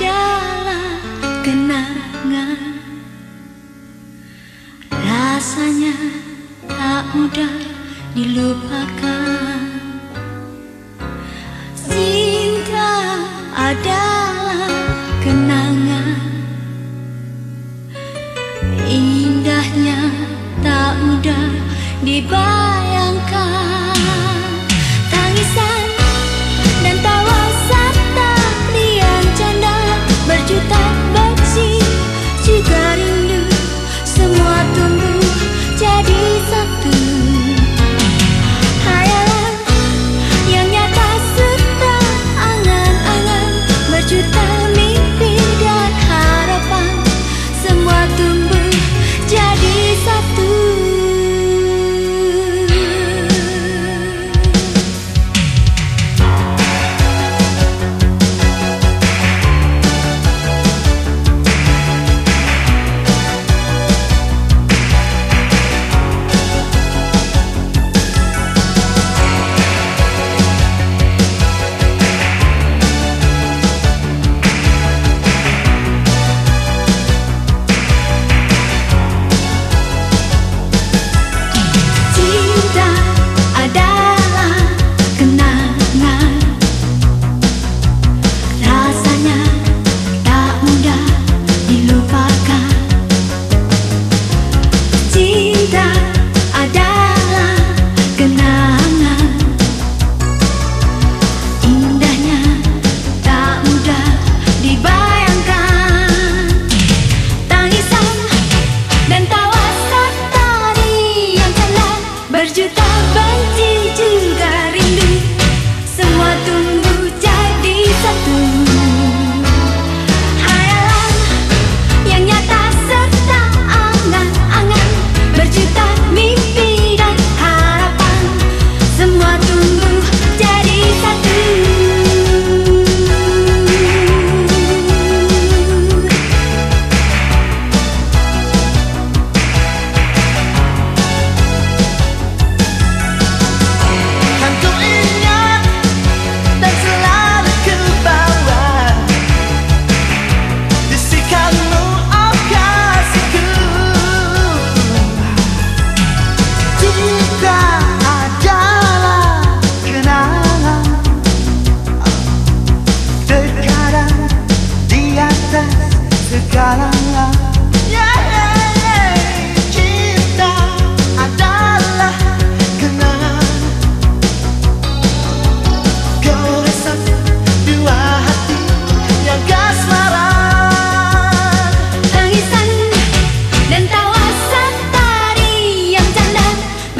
adalah kenangan. Rasanya tak mudah dilupakan. Cinta adalah kenangan. Indahnya tak mudah dibawa vida.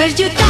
But you